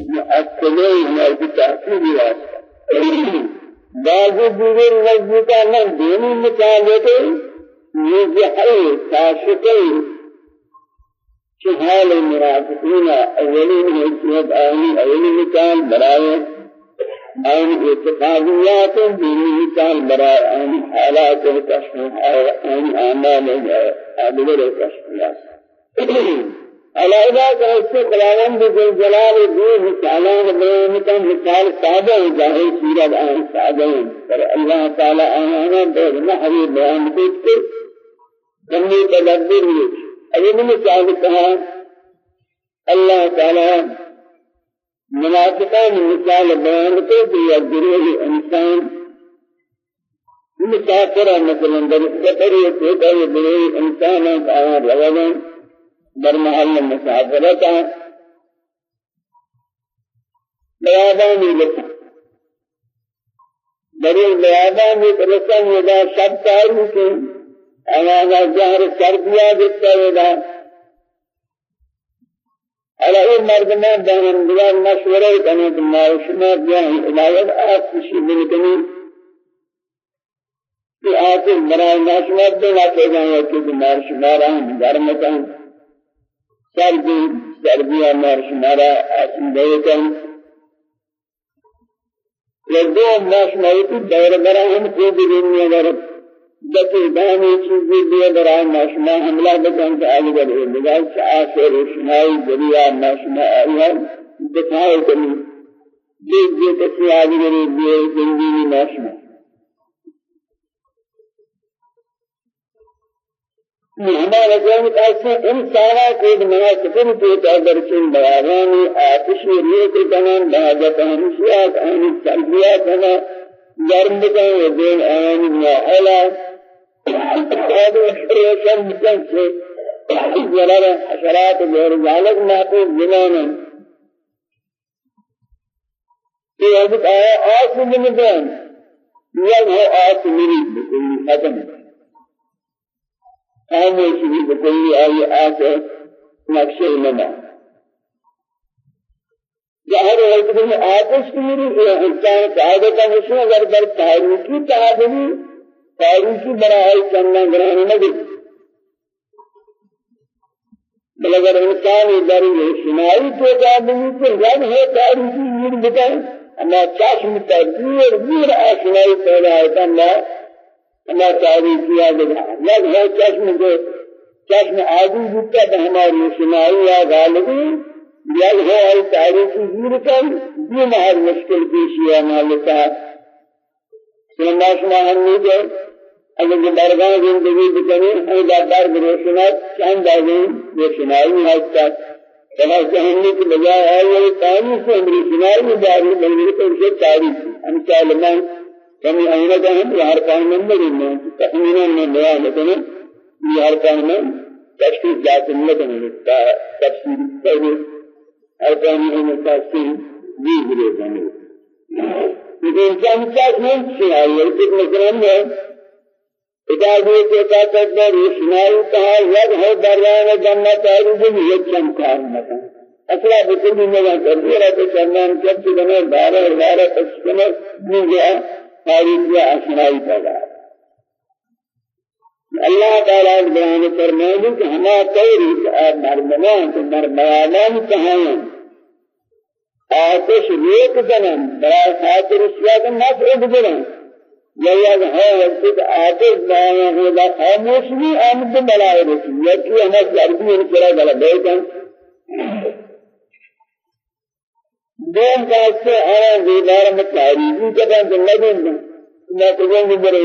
مؤكده هناك تأكيد واسطة بعض دیگر نزدیکان من دینی مثال دیتے یہ جہل کاشفی کہ حال المنافقین اولین حیثیت آنی اولین مثال برائے آن اعتقادیات دینی مثال برائے آن حالات کشف آن اعمال ادبر کشف علاوہ کیسے خداوند ذل جلال دو مثالان بیان کا مثال سادہ ظاہر سورت آن سادہ پر اللہ تعالی آنا بے نحوی بیان کرتے کمی تدبر ہوئی اگر مثال کہا اللہ تعالی منافقان مثال بیان کہ یہ گروہ انسان مسافر مثلا در سفر یہ ہوتا ہے گروہ انسان کا روان در محل مسافرت بیابانی لکھا۔ در این بیابانی رسم ودا شب تاری کی آواز جہر کر دیا دیتا ودا على اي مردمان دهن بلاد مشورة كانوا بالله شما بيان إلهي آت كشي بلكني في آت المرأة مشورة دهن كيجان يكي بالله شما رحم دارمتان سردی سردی أمر شمارا اسنده کن لدو ماش مایتی دور برا هم خوب دنیا در دکی دانی چیزی دیے برا ماش ما حملہ بکن کہ آگے بڑھے نگاہ سے آخر شمائی ذریعہ ماش ما آیا دکھائے کنی. دیکھ دیکھ کسی آگے بڑھے دیے زندگی ماش ہمارا جان ایسے انسانا کو مناسبن کے در چن بیانی آتش ریے کے تمام بہاجت ہمشیات آنی تربیات ہما گرم و دین آنی معالا قد اشتریشن بکن سے جلال حشرات غیر ذالک محفوظ زمانا کہ ابت آیا آس من دین یہ وہ آس میری بکلی خاموشی بھی بکلی آئی آسے نقشے نما ظاہر ہے کہ آتش کی میری إنسان قاعدہ کا مشن اگر در تاریخی تعادلی تاریخی برائی کرنا گرہن نہ بل اگر إنسان در شمائی تو تعادلی تو جب ہے تاریخی میر بتائیں اما چاشم تدبیر میر آشنائی پیدا ہے اللہ اللہ تعریف کیا لگ ہے چشم کو چشم عادی بکتا ہے ہماری سنائی یا غالبی لگ ہے ای تعریف زیر کن یہ مہر مشکل پیشی ہے مالکہ سنما شما ہم نہیں گئے۔ اگر یہ درگاہ زندگی بکنی ہمیں دردار بروشنات چند یہ سنائی حد تک۔ کما کہنے کی بجائے ہے یہ سے ہماری سنائی میں جاری بلکہ تعریف ہم چالمان کمی آئینہ کا ہم یہ ہر کام میں نہیں میں تخمینا میں بیان کرنا یہ ہر کام میں تشکیل اللہ کا نہیں تفسیر پہلے ہر کام میں تفسیر بھی بلے جانے لیکن انسان چاہت نہیں سے آئی ہے کہ مکرم ہے اتاجی کے طاقت میں روشنائی کہا ید ہے دران جنت ہے جو یہ چمکار مکان أصلا بکلی میں کر دیا تو چندان جب سے بنے بارہ بارہ تک نہیں گیا تاریخ یا اشنائی پیدا اللہ تعالیٰ بیان فرمائے کہ ہما تاریخ آپ مرمنان تو مرمانان کہاں آتش ریک زنن برای خاطر اشیاء نفع بجرن یا یا ہے وقت آتش بیان ہوگا خاموش بھی آمد بلائے رسی یکی ہمیں جربی انسرا گلہ بیٹن دوم کاسے آیا دیدار میں تاریخی جگہ زندگی میں نہ کوئی بڑے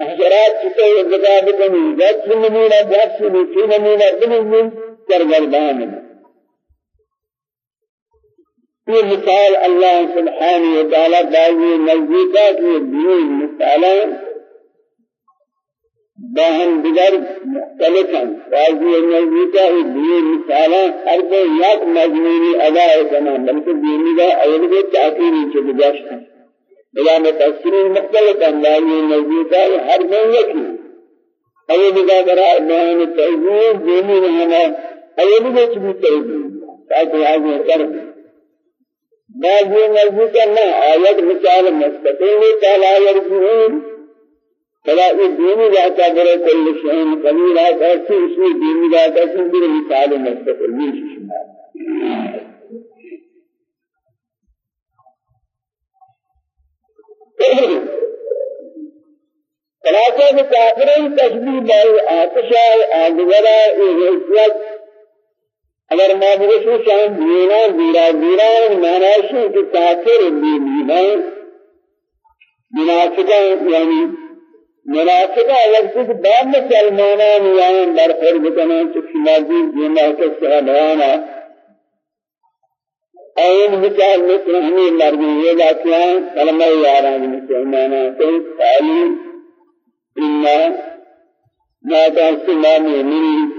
حضرات چتے جگہ بکنی جات نمونہ جات سے بھی نمونہ بنی سرگردان یہ مثال اللہ سبحانہ و تعالی داوی نزدیکات یہ دین مثالاں باہم دیگر مختلف ہیں راضی نزدیکا یہ دین مثالاں ہر کوئی یک مضمونی ادا کرنا بلکہ دینی کا اول کے تاکیری کے گزشت ہے بلا متأثرین مختلف اندازی نزدیکا ہر میں یکی. اول کا برا بیان تحضیر دینی رہنا مثال مستقل تعالی یرجعون فلا یہ دینی جاتا برے کل شہن قلیل آتا ہے اس میں دینی جاتا ہے کہ مثال مستقل نہیں شمار خلاصہ کہ کافرین تشبیح بال آتشا آدورا ایہیت اگر ما بگشو شان دینا دیرا دیرا معنیشو کہ کافر دینا منافقہ یعنی منافقہ وقت بعد میں سلمانان یعنی برخور بکنا چکشی مادی دینا کسا بیانا این مثال مثل ہمیں مرمی یہ باتیاں کلمہ یاران مسلمانا تو تعلیم إنا ما تحسنا مؤمنين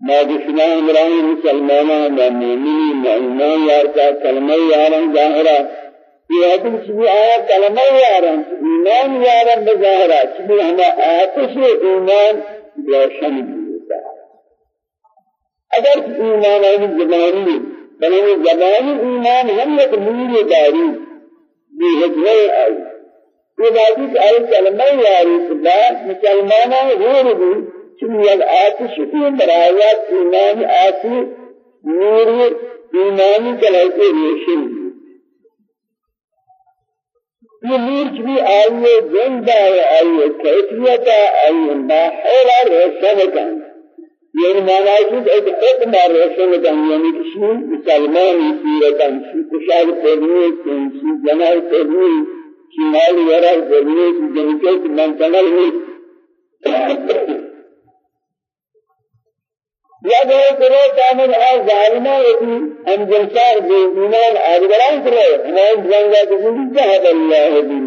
ما دشنا إبراهيم مسلمانا ما مؤمنين ما إيمان يارتا كلمة يارن ظاهرة هذه الشيء آية كلمة يارن إيمان يارن بظاهرة شبه هما آتش إيمان روشن بيتا اگر ایمان ہے زبانی بلکہ زبانی ایمان ہم ایک نور داری بھی حکمت آئی یہ بازی کہ آئی کلمہ یاری خدا مسلمانہ غور بھی چون یک آتش کی برایات ایمان آتی نور ایمانی کلائی روشن یہ نور کی آئیے زندہ آئیے کیفیت آئیے ماحول روشن کن یعنی معنی ہے کہ ایک حکم روشن کن یعنی کسی مسلمانی سی کشار کرنی جنکے کی منتقل ہوئی جو کرو کامل ہے ظالمہ ہوتی ہم جنسار بے ایمان آدگران کرو ہمیں جنگا کی زندگی جہد اللہ دین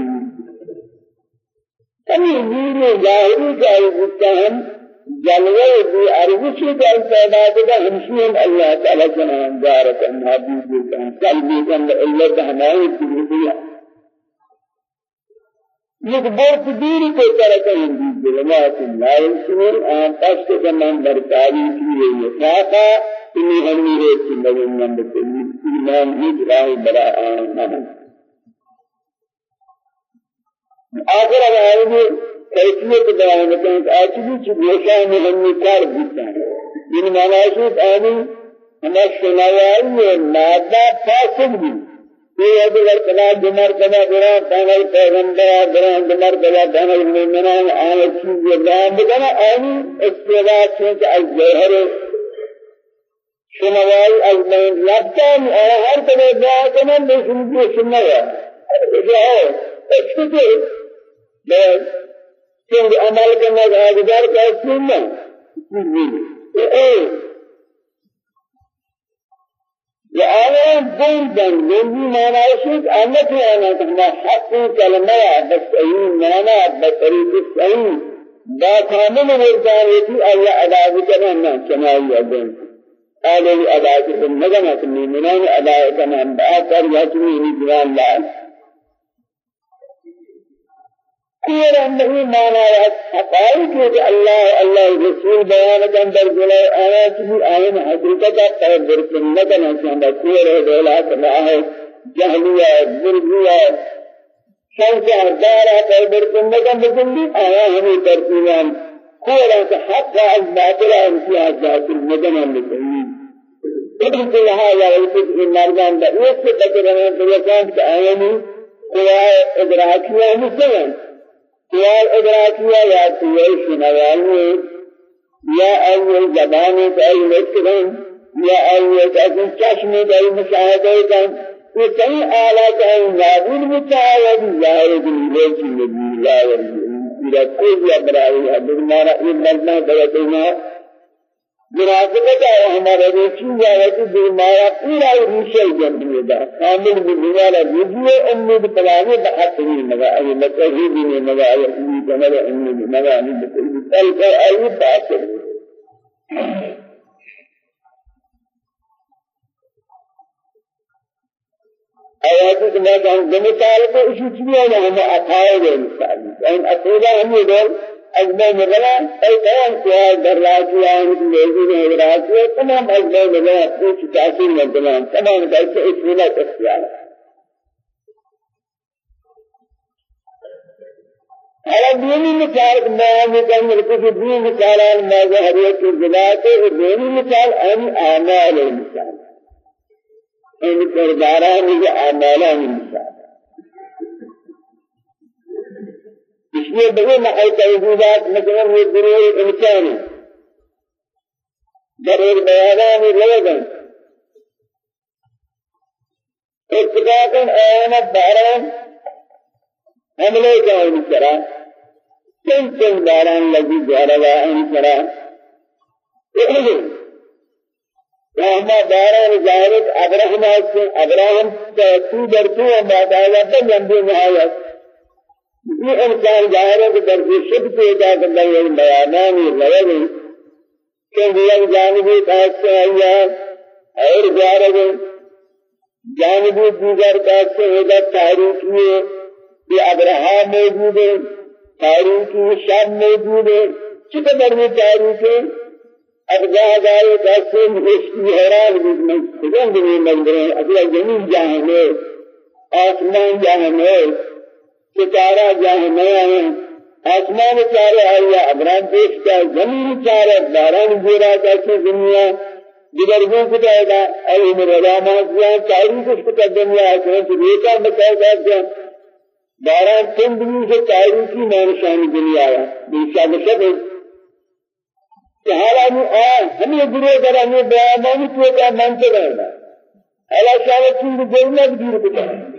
کمی نور ظاہری جائے جتا ہم جلوے بھی ارزشی جل پیدا کردہ ہمشین اللہ تعالی جنان جارت ہم حبیب کن قلبی کن اللہ ہماری کی یک برف دیری کو کا ہندی جلوات لا يسمر آن پشت زمان برکاری کی یہ خاقا انہی ہمی ریت نظر نمبر ایمان ہی جراہ برا آن آخر اب آئے گے کیفیت بیان کریں کہ آج بھی چھ گوشہ میں ہمی کار بیتا ہے یعنی فاسد بھی یہ اگر کلا دمر کلا برا تانا پیغمبر برا دمر کلا تانا مومنان آن چیز بیان بکنا آن استعداد چونکہ از ظاہر شنوائی از من لفتان ہر طرح بیان کنن لیکن جو سنوا جاؤ اچھتے بس چونکہ عمل کرنا آگزار کا سننا لآن دين دن دنجي مانا شيء أنا كنا حق كلمة بس أي بطريق السعي دا كامل وردانيتي الله أداء كنا كما يدين قالوا أداء كنا نجمع كنا منان أداء كنا بآخر يجمعني بنا الله خیر نہیں مانا ہے حقائق کہ اللہ اللہ رسول بیان کے اندر جلے آیا کہ آئین حقیقت کا تدبر کرنے کا نشان ہے خیر ہے دولا کرنا ہے جہلیہ برگیہ شمس دارا تدبر کرنے کا مجلی آیا ہمیں ترتیبان ہے کہ حق از باطل امتیاز ذات المدن المدنی ابن لهذا يقول ان مردان ده يسبب لنا بلسان كأيني قواعد إدراكية مثلا خیال ادراکیہ یا تیئی شنوالی یا أول زبانی تائی مکرن یا أول تاکی چشمی تائی مشاہدے کن یہ کئی آلات ہیں نابود متعاید ظاہر دلیلے کی نبی اللہ ورحمہ اللہ کوئی مردنا بلکہ مناسبت ہے ہمارے روچی جائے کہ بیمارا پورا روشے جنبی دا کامل بیمارا رجوع امید پلانے بحثنی مگا ای متحیدی نے مگا ای امید مگا امید مگا امید بکلی تل کر ای باطل آیات کے میں کہوں گا مثال کو اسی چیز ہے ہمیں عقائد ہے مثال آن عقیدہ ہم یہ أجمع مغلا أي تمام سؤال در راجعان لازم راجع تمام أجمع مغلا كل تأثير من تمام تمام بس إسمنا تسيانا على ديني مثال ما مثال مركز دين مثال ما ظهرية الجلات ديني مثال أن أعمال المثال. إن كرداران أعمال المثال. इसलिए बड़े महल तहजीबात मतलब ये गुरु इंसान जब एक बयाना में लोगन اتفاقا آيانا باران حملے کا انسرا چن چن باران لگی جاروا انسرا وهما داران جارت ابراهيم ابراهيم تو درتو ما دعوة بن نهاية یہ انسان ظاہر ہے کہ در شد پیدا کرنا یہ بیانان روی کہ یہ جانبی خاص سے آیا اور جارب جانبی دیگر خاص سے ہوگا تاریخی یہ ابراہم موجود ہے تاریخی شام موجود. ہے چقدر میں تاریخ ہے اب جہاں جائے کیسے اس کی حیران بھی میں خدا بھی منظر ہے اگلا زمین جہاں ہے آسمان جہاں ہے ستارہ جہاں نیا ہے آسمان چارے آیا ابران دیش کا زمین چارے باران گیرا کیسی دنیا دیگر وہ کتائے گا اے عمر علامہ کیا چاری کچھ کتا دنیا ہے چنانچہ ریتا بتائے گا کیا باران تن دنیا سے چاری کی نانشانی دنیا ہے بیشا بشک ہے۔ حالا ہمیں آ ہمیں گروہ کرا ہمیں بیانانی تو کا مانتے رہنا اللہ شاہ چند جنت دیر بتائے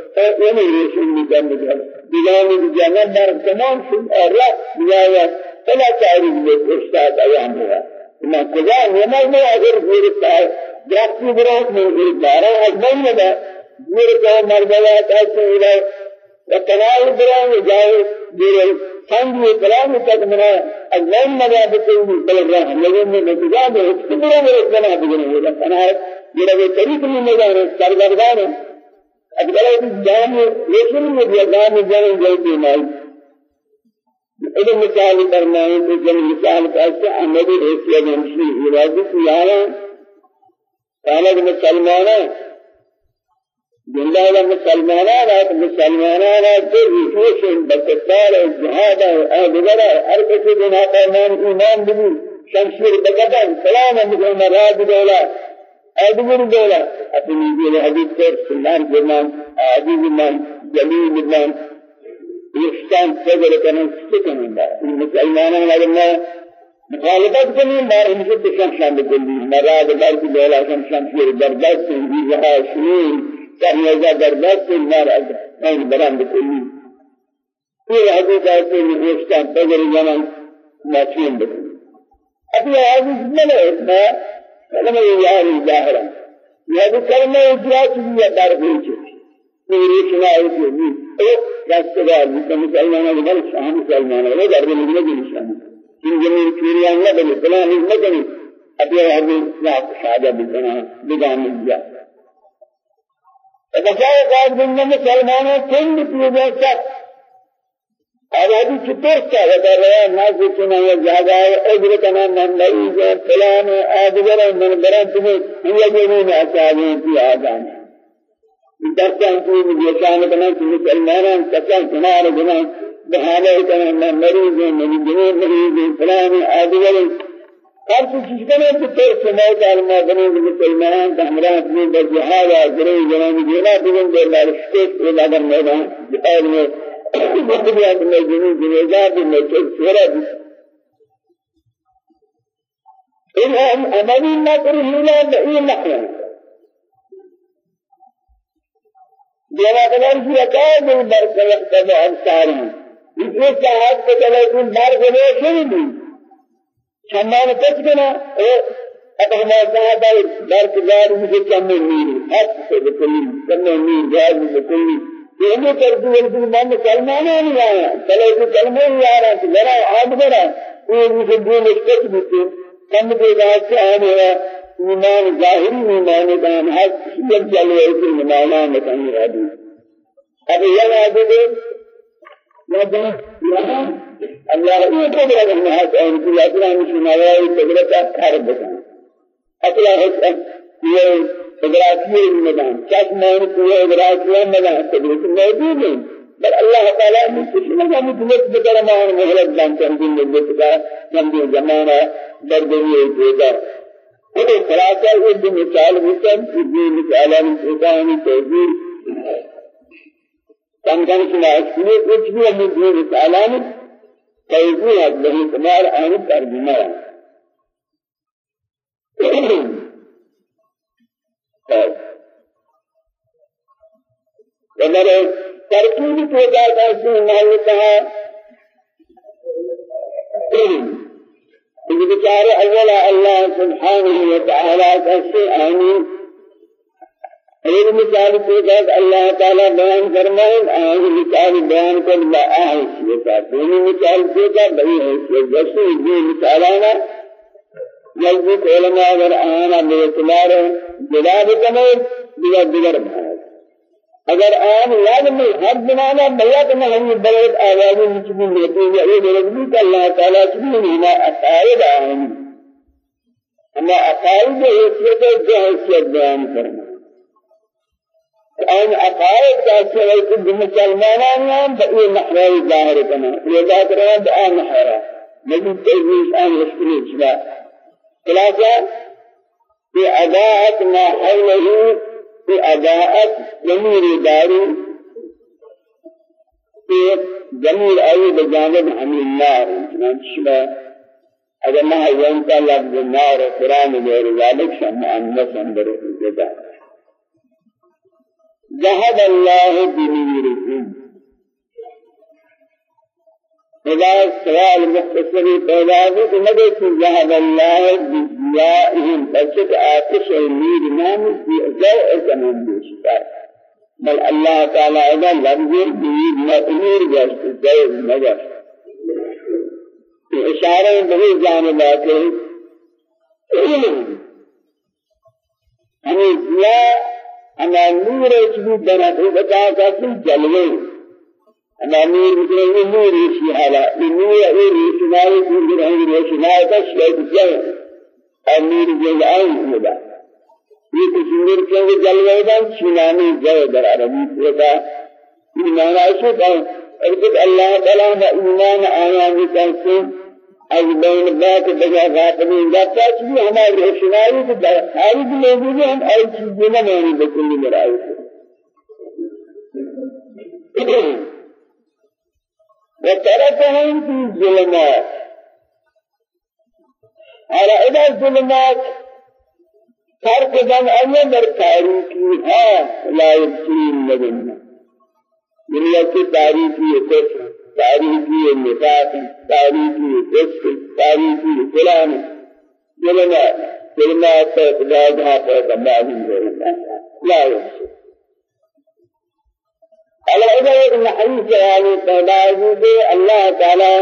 بجانب فلا تعرف للإرشاد أيامها. إما كذا وما ما أغير غير التعرف درختي درخت من غير الدارة أجمل لنا غير كان مرملات أسن إلى وكنال دران جاي غير سنگ كلام تک منا أجمل لنا بكل بل راه لكن من نتيجة استمرار ربنا بجنه ولا كنال غير طريق من نجار سرگردان أقبل جام لكن من جام جام جلدي ماي إذا مثال فرمائیں تو جب مثال کیسے احمد حیثیت ہمشی ارادی کی آیا کانا کہ مسلمانا جندہ کا مسلمانا رات مسلمانا رات جو ریشوش بکتار جہاد آدھگرہ ہر کسی بنا فرمان ایمان بھی شمشیر بکتن سلام اندکو مراد دولا أدبر دولا أتني جل حديث كر سلمان جمان عزيز من جليل من يحسن سجل كمان سكن الله المسلمان لنا مخالفت كمان بار مجھے بشم شام بجلی مراد بار کی دولا شم شام في برداشت بھی جہاں شنین كان يجا برداشت مراد نہیں برام حديث آتے ہیں يحسن سجل جمان ما فين بجلی ابھی عزيز من کلمہ یاری ظاہرا یا بھی کلمہ اجرا کی در ہوئی میری سنا ہے کہ نہیں أو راستگار مسلمانوں کے بل شان مسلمانوں نے در میں نہیں نشان إن جميع كيريان لا بل فلان المدني أبي هذه لا شهادة بنا بدان الجاه فبقى قال من مسلمانوں كل بيجا آبادی چطور کیا بتا رہا ناز چنا یا زیادہ ہے اجر کنا نہیں ہے فلان آدگر من بران تمہیں یہ میں آچاہے کی آجان درکان کی مجھے بنا کہ مسلمانان کسان کنار بنا بحالہ کنا من مریض ہے من جنوں مریض ہے فلان آدگر ہر چیز کنے تو تیر سماع کلمہ بنے مسلمان ہمراہ میں دینا بگن دے لارشتے اگر میدان جہاد میں بدبیا میں جنوں جنازہ میں چورا دی ان ہم عملی نہ کریں ہلا نہیں نحن دیوا بلار کی عقائد در خلق کا انصاری اس صاحب کو چلے کہ مار گئے نہیں شمان کچھ کنا اب ہم صاحب درک دار مجھے کم نہیں حق سے بکلی کم نہیں جائز بکلی یہ کر دو کہ میں مسلمان نہیں آیا چلو کہ کلمہ ہی آ رہا ہے ذرا آگ بڑا یہ مجھے بھی آنے ہے ایمان ظاہری ایمان دان حق یہ چلو کہ مانا نہیں ہے اب یہ آگے الله یہ قدرت ہے ان کی اطلاع سنائی قدرت اکثر بکن اطلاع ہے یہ إدراكية المدان شاك مانكوية إدراكية المدان تدريك موجودين بل الله تعالى من كل مدان تدريك بكرمان مغلق دان تنبين لبتك تنبين زمانا بردنية تدار هذا خلاصة ود مثال مثال تدين مثال مثال تدين كان كان سنا اسمه کچھ بھی ہم دین مثال تدین ہے بہت مار. ان ترجمہ اگر ترکیب پیدا کرتی مال کہا یہ بیچارے اولا اللہ سبحانہ و تعالی کا سے آمین یہ مثال پیدا اللہ تعالی بیان فرمائیں اور مثال بیان کر با ہے یہ مثال پیدا بھئی ہے جیسے یہ مثالانہ جلد علماء اگر آنا بے اعتبار کمے دیگر دیگر اگر آن یاد میں ہر بنانا بیات میں ہم بلد آوازی مچبی لیتے ہیں یہ درجی کہ اللہ تعالی چبی اقائد آئین اما اقائد حیثیت جو حیثیت بیان کرنا آن عقائد تأثير كل مسلمان هم بقي محور ظاهر كما لذا ترى بقى محورا نجد تجويز آن يشكل جبا خلاصة في أداءة ما حوله في أداءة جميل داري في جميل أي بجانب حمل النار. شبا اگر ما ينتهي لفظ النار قرآن غير ذلك شمع النفس اندر الجزاء ذهب الله بنورهم إذا سؤال مختصر پیدا ہو تو نہ دیکھیں ذهب الله بضيائهم بچت آتش النور نام ضوء زمان دوشتا بل الله تعالى إذا لفظ بيد نور جشت ضوء نجشت اشارہ بہت جانبات ہے ہمیں ضیاء اما نور اسمی بنا تو بتا کہ أما نور مثل یہ نور اسی حالا نور یہ رسنائی نور رہی رسنائی کا شیء جل اور نور جل آئی ہوگا یہ نور کے جلوے دا سنانی جل در عربی ہوگا یہ معنی ہے کہ اللہ تعالی ایمان آیا ہے از بین بات بجا غافلین جاتا چیزی ہماری روشنائی کو در خارج موجود ہے ہم ای چیزیں نہ مانی بکلی مرائی وتركهم في ظلمات على إذا ظلمات ترك دم أي در لا يبصرون لدينا من يكي تاريخي كفر تاریخی نفاق تاریخی فسق تاریخی فلان. خدا جہاں پر ہے لا يحسن على إذا الحديث يعني تداعي الله تعالى.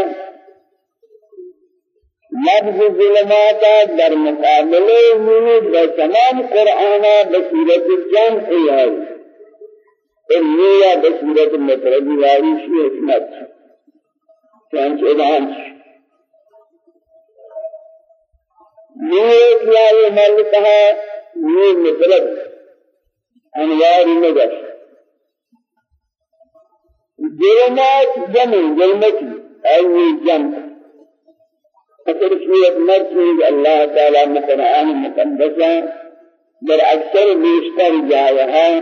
لفظ ظلمات در مقابلے میں بتمام قرآن بصیرت جمع ہے علمیہ بصیرت مطلبی والی شی حکمت. چانچ ادان یہ کیا یہ مل کہا یہ مطلب. انوار نگر جلمات جمع جلمتی أي جمع. فكر شوية مرسي الله تعالى مقرآن مقدسة. در أكثر بيشتر جايها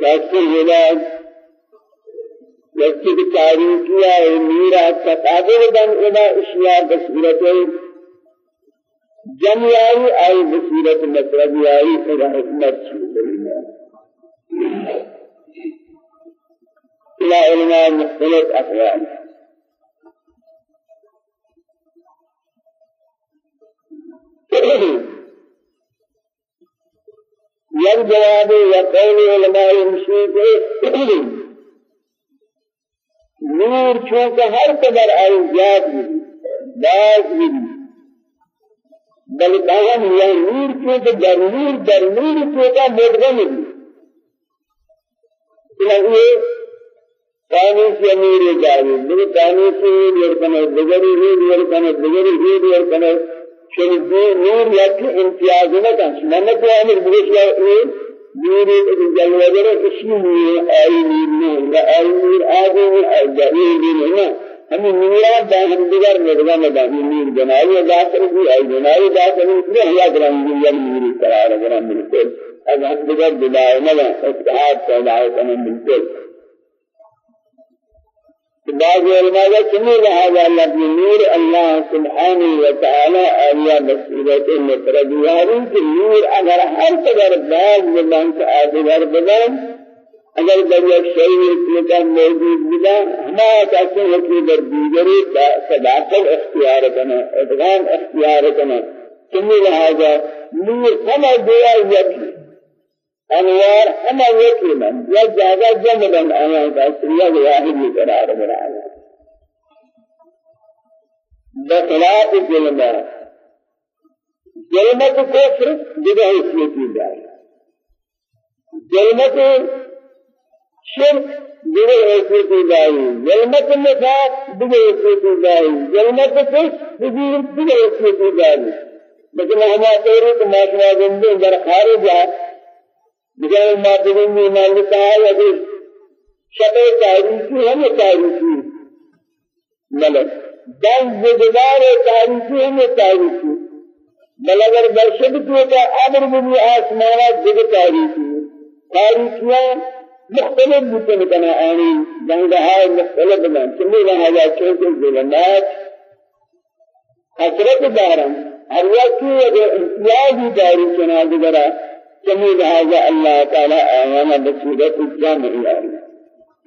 كأكثر ولاد جبکہ تاریخیہ میرا تقابل بن ادا اشیاء بصورت جمعی آئی بصورت مطلبی آئی ادا حکمت. شروع إلى علماء مختلف أقوال. یک جواب یا قول علماء مشید نور چونکہ ہر قدر آئیات بھی باز بھی بل کہم یا نور چونکہ در نور در نور چونکہ مدغم بھی۔ کانی سے نور جاری میرے کانی سے نور کنے دگری نور کنے دگری نور کنے شنو نور یک امتیاز نہ کن نہ کو أمر بوشیا نور جل وجل کشی نور آئی نور نور آئی نور آگے آئی جاری نور نہ ہم نورات داخل دیگر مدغا مدانی نور بنائی داخل بھی آئی بنائی داخل بھی ہیا گرام یا نور قرار گرام بالکل ہم دیگر بلائے نہ اتحاد پیدا کرنے بالکل بعض علماء كمي لهذا الذي نور الله سبحانه وتعالى آلية بصيرة المفردياري في نور اگر هر قدر بعض من تعادل بدن اگر در یک شيء کا موجود بدا ہما کہتے ہیں کہ در دیگری صداقت اختیار کرنا إدغام اختیار کرنا كمي لهذا نور سما دیا یکی أنوار ہم یکی من یا زیادہ جمع آیا کا سریہ واحد ہی قرار بنایا بخلاف ظلمہ ظلمت کفر جگہ حیثیتی جائے ظلمت شرک جگہ حیثیتی جائے ظلمت نفاق جگہ حیثیتی جائے ظلمت کفر جگہ حیثیتی جائے لیکن ہمارے تیرے کو معاشرہ زندگی در خارج ہے بجائے ما بگنی مالکا ہے کہ شب تاریخی ہم تاریخی ملک. دن زدگار تاریخی ہم تاریخی بل اگر برشد کو کا بھی آسمانات جگ تاریخی تاریخیاں مختلف بکن کنا آنی جنگہائی مختلف بکن چمی لہذا چونکہ ظلمات حسرت دارن ہر وقت اگر امتیازی داری چنا دگرہ جميل هذا الله تعالى آيانا بصورة الجامع يعني.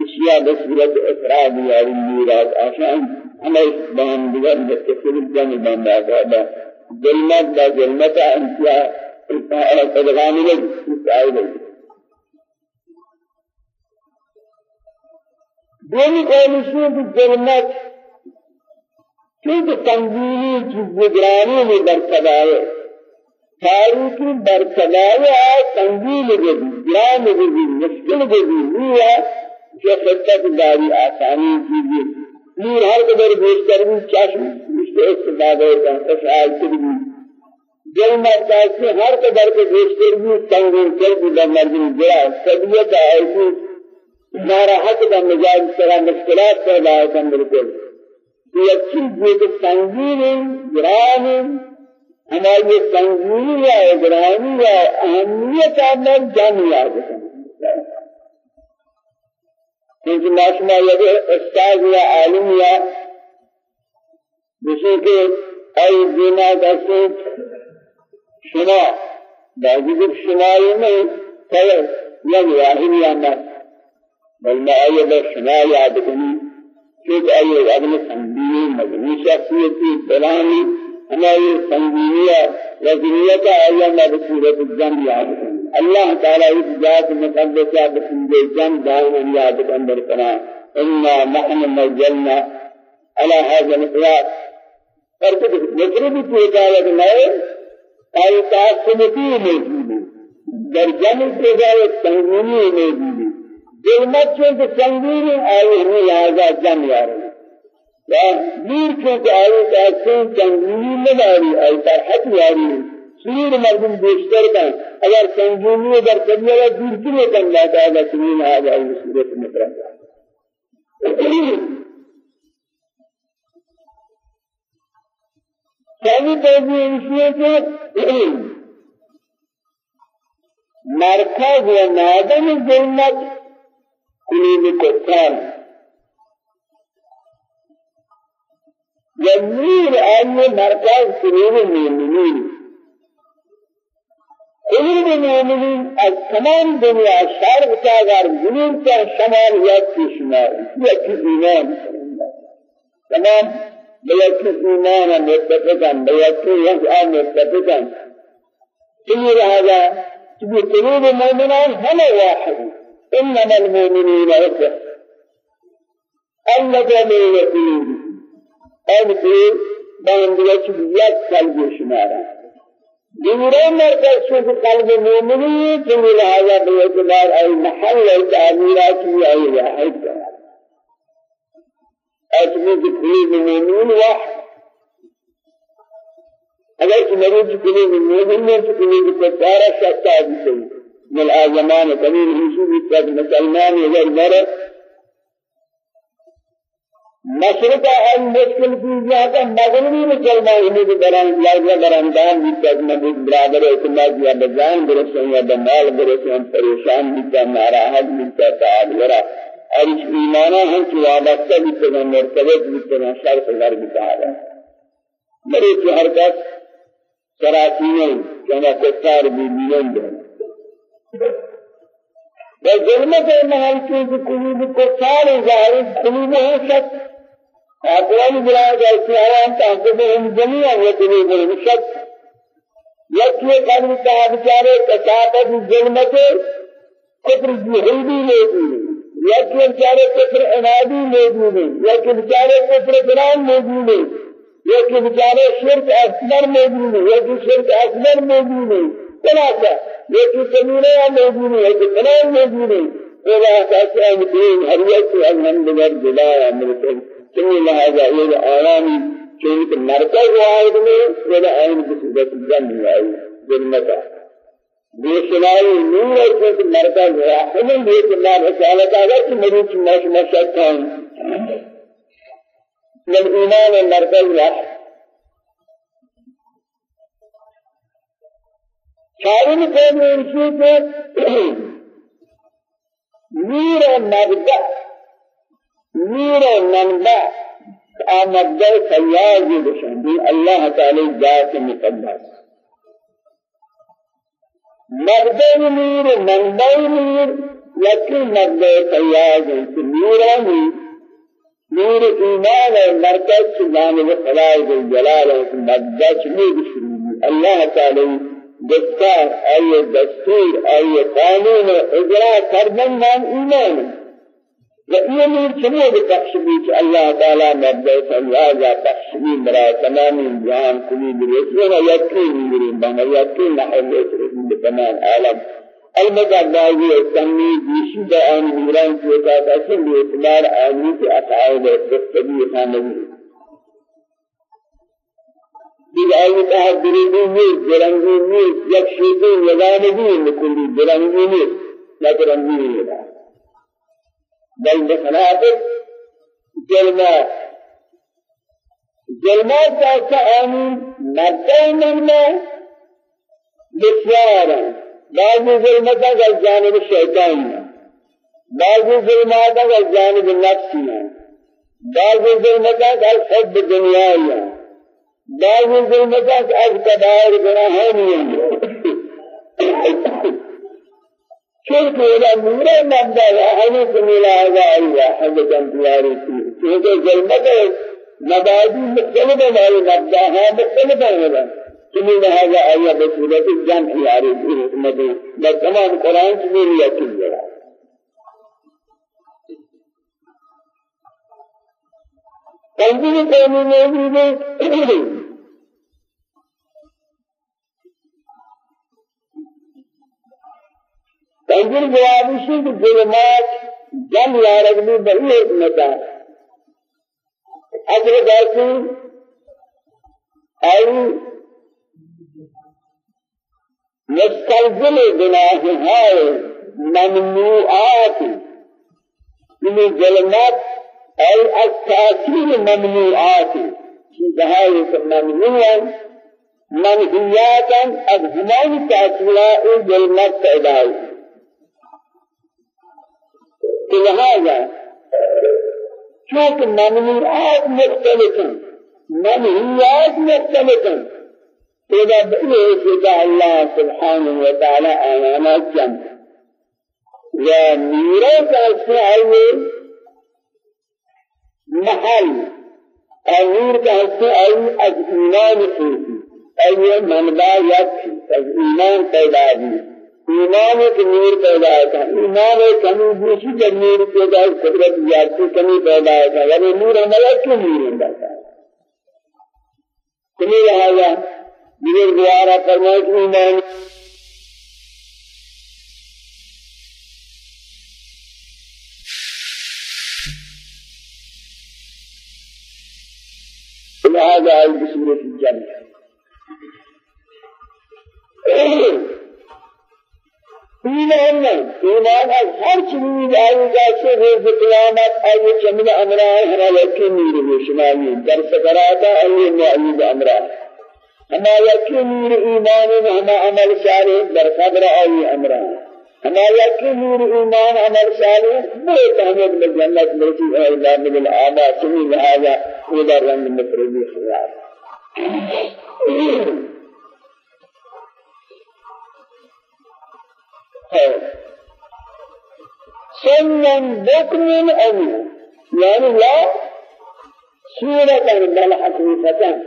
إشياء بصورة إفراد يعني الميراث عشان أنا اسبان بغير بتصير الجامع بان باقاعدة ظلمت با ظلمت أنتيا. ادغام لك مستعيد دومی قولشون کی ظلمت چونکہ تنظیمی چیز گرانی میں برکبائے تاریخی برکلائی تنزیل گزی جان گزی مشکل گزی نیا کہ خطت داری آسانی چیزی نور ہر قدر بیشتر بھی چشم مشکل استفادہ کا اشعال کردی جل مرکاسی ہر قدر کے بیشتر بھی تنگین کر بھی مرجن جرا. طبیعت ایسی ناراحت کا مزاج طرح مشکلات پیدا ہوتا بالکل یہ چیز جو کہ تنگین ہماری تنظیمی یا اگرانی یا اہمیت آمد جان یاد کریں کیونکہ ناشما یہ استاد یا عالم یا جسے کہ ای دینا دستے شما بعضی جب شمائی میں خیر یا واحد یا مر بل میں آئیے بس شما یاد کنی کیونکہ آئیے اگلے سنبیلی مجموعی شخصیتی بلانی ہماری سنگینیہ وزنیت ایام بصورت الجن یاد اللہ تعالی اس ذات مقدسہ بسند الجن دائما یاد اندر کرا إنا نحن نزلنا على هذا الاطلاق فرق ذکر بھی کیا کہ میں اي تاسمتی موجود در جن کے جائے سنگینی موجود ہے دل سے سنگینی آئی ہمیں لہذا جن یاد نور چونکہ آئی تاکسین تنگینی نداری آئی ترحت یاری سرور مردم بیشتر کن اگر تنگینی در طبیعت دور کنی کن لا تعالی سنین آج آئی صورت مطرح ثانی توجیه انشیه که مرکز و نادم ظلمت قلوب کفار والنور آئیے مرکز قلوب المؤمنین قلوب المؤمنین از تمام دنیا شرق تا غرب جنوب تا شمال کی شمال کی ایمان تمام بيكي إيمانا متفقا بيكي يسعى متفقا تجي هذا تجي قلوب المؤمنين هم واحد إنما المؤمنين إخوة الذين يقولون أبدي بندگی یک قلب شمارا دیگران مرکز شد قلب مومنی که لہذا به اعتبار ای محل تعمیرات ای واحد أجمد قلوب المؤمنين واحد. کہ مريض قلوب المؤمنين قلوب الكفار شتى بسيء من الآزمان قليل حسوب قد مسلمان اگر مرض مشرق ہے مشکل کی جاتا مغربی مسلمان ہمیں بھی بران لازم برندان بھی تک مدد برابر اعتماد یا بجان برسیں یا بمال برسیں پریشان بھی تا ناراحت بھی تا تعال ورا. اور اس ایمانہ ہم کی وابستہ بھی تنا مرتبط بھی تنا شرف غر بھی تعالی میرے کی ہر کس سراسینے کہنا کتار بھی بیلن دیں وظلمت محل کی قلوب کفار ظاہر قلوب ہے أقوال بلا جالس آيان تحسبهم جميعا يقولون شك. يكفي قبل یکی بیچارے کفر انادی موجود ہے یکی بیچارے کفر بنان موجود ہے یکی بیچارے شرک اکبر موجود ہے یکی شرک اکبر موجود ہے خلاصہ یکی کبیرہ موجود ہے یکی بنان موجود ہے ولا تاسع دين يكفي الحمد لله جلاء من چنی لہذا یہ آیانی چونکہ مرکز واحد میں یہ آیان کی صورت جن آئی جنتا یہ سنائی نور ہے کہ مرکز واحد میں یہ اللہ رسالت اگر کہ مریض مش مشک ہیں من ایمان مرکز واحد. کو میں کہ نور مبدأ نور منبع آمده سیاجی بشن دی اللہ تعالی ذات مقدس. مبدع نور منبع نور یکی مبدع سیاجی نورانی نور ایمان مرکز کی جانب خدای جلال مبدع چنی بشروعی اللہ تعالی دستار ای دستور ای قانون اجرا کردن من ایمان وإيه چنو بتخشبي الله تعالى مبدأ سنجازا تخشبي مرا تمام جان كلي بريسونا يكين برين بنا يكين نحن يسرين بتمام عالم. البتہ داوی سمی دیشی دا آن نوران کی اطاعت اصل بھی اعتبار آنی کی افعال دستگی خانوی دیگر آئی کہا درنگی نیز درنگی نیز یک شیطی یگانگی نکلی درنگی نیز. لکرنگی نیز. بل بخلاف جلمات. جلمات جاسا آمین مدعی نمنا بسیارا بعضی ظلمت از جانب شیطان بعضی ظلمات از جانب نفسی بعضی ظلمت از حب دنیایی بعضی ظلمت از کبائر گناهانی شرك ولا نور مبدأ يعني كملا هذا واحد كان دياري كيف جلمة مبادئ مختلفة ما مبدأ. ها مختلفة ولا كملا هذا آية بسورة الجمع ياري مدو بتمام القرآن كملا كملا تنزيل قومي موجود تنظر جوابشی کہ ظلمات جم یارگنی بہی حکمتا اصل بیتی ای مستلزم گناہهای ممنوعات. یعنی ظلمات از تاثیر ممنوعات. چیزهای ممنوعا منهیاتا از همان تاثیرات ظلمت لہذا چونکہ ممنوعات مختلف ہیں منہیات مختلف ہیں إذا بإيه الله سبحانه وتعالى أمانا جمع يا ميراث الفعل محل. نور کا حصہ آئی از ایمان سوچی أي منبع يكفي از ایمان ایک نور پیدا ہے ایمان ایک کمی دوسری جب نور پیدا ہے قدرت یادتی کمی پیدا ہے یعنی نور عملہ کیوں نور اندر ہے تمہیں لہذا دیگر دوارا فرمائے کہ ایمان لهذا آئی بصورت الجنة ایمان نہیں ایمان از ہر چیز آئی جا سے روز قیامت آئی چمن امرائے ہمارا یقین نور میں شمالی در سکراتا آئی معید امرائے ہما یقین نور ایمان ہما عمل صالح در قبر آئی امرائے ہما یقین نور ایمان عمل صالح بہت احمد میں جنت ہے اللہ من العابا سمی لہذا خدا رنگ مفردی خیال سنن بكم أمين يعني لا سورة بل حقيقة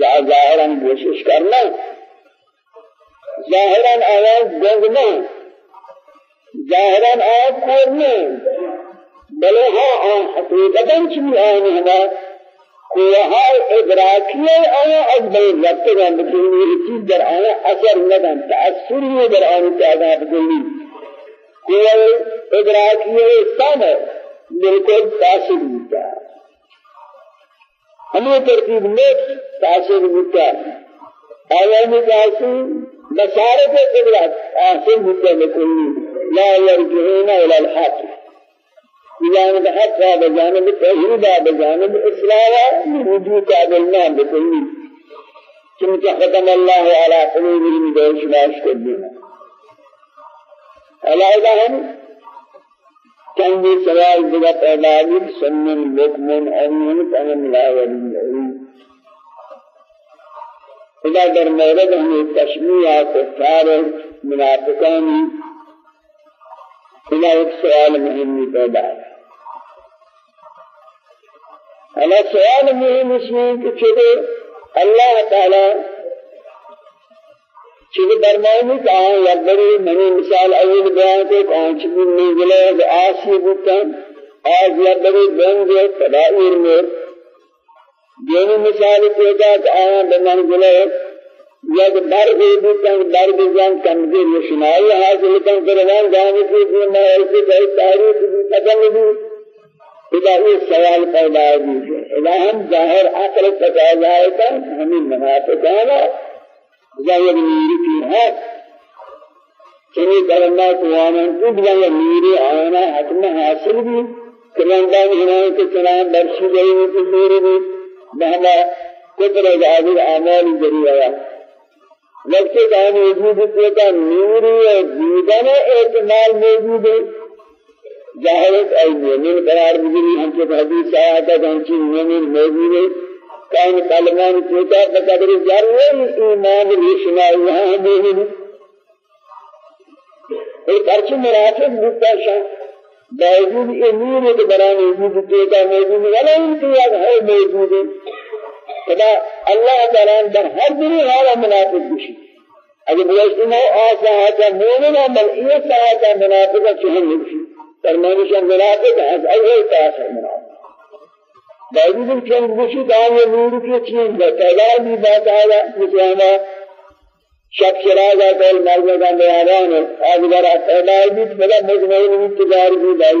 ظاهرا کوشش کرنا ظاهرا آواز گنگنا ظاهرا آواز کرنا بل ها حقیقتا چمی ہما کوها ادراکی آیا از بین گن بکنی چیز در آیا أثر ندن تأثری در آنی تعداد بکنی کوئی ادراکی سم بالکل تاثر ہوتا ہے ہمیں ترتیب میں تاثر ہوتا ہے آیانی تاثر مسارت قدرت تاثر ہوتا ہے لكل لا يرجعون إلى الحق. بجانب حق بجانب توحيد بجانب إسلام وجود قابلنا بكل كم ختم الله على قلوبهم دوش باش كدنا علاوہ ہم چند سوال دیگر پیدا سنن لکمن آمین فهم لا ولی علی اذا در مورد ہمیں تشمیع کفار منافقان اذا ایک سوال مهمی پیدا ہے أنا سوال مهم اس میں کہ چلے اللہ تعالی چیز درمانی کہاں یا بڑی منی مثال أول بیان کو کہاں چیز نہیں گلے آسی بکن آج بڑی بین گے تدائیر میں دینی مثال پیدا کہ آیا بمان گلے یا در بھی بکن در بھی جان کمزیر یہ شنائی حاصل کن کروان جانے کی میں ایسی کئی تاریخ بھی قدم بھی إذا یہ سوال پیدا ہوئی إذا ہم ظاہر عقل پتا جائے تو ہمیں منافق ہے جاء يميري فيها چنی کرنا قوانا کو جاء میری آنا حکم حاصل بھی کرندا ہنائے کہ چنا درشی گئی کہ میری بھی بہنا قدر اعمال ذریعہ لکہ کان وجود کو کا نوری اور دیدن اعتماد موجود ہے۔ ظاہر ہے مومن قرار مجری ہم کے حدیث آیا تھا کہ مومن موجود ہے كان كلمان كوتا بقدر ذره إيمان رشنا وها به ایک ارچ مرافق بکتا شاہ۔ باوجود امور کے بران وجود کیتا موجود ولا امتیاز ہے موجود خدا اللہ تعالی در ہر دنیا حال منافق بشی. اگر بلشتی نو آسا آتا مومن عمل یہ ساعتا منافق چہن نبشی فرمانشا منافق از اول تاثر منافق. باوجود گوشی دان یہ نور کی چیز ہے پہلا بھی بات آیا مسلمہ شب شراغا کل مرد کا بیان ہے آج بڑا پہلا بھی بڑا مجموعی بھی تجار بھی دائی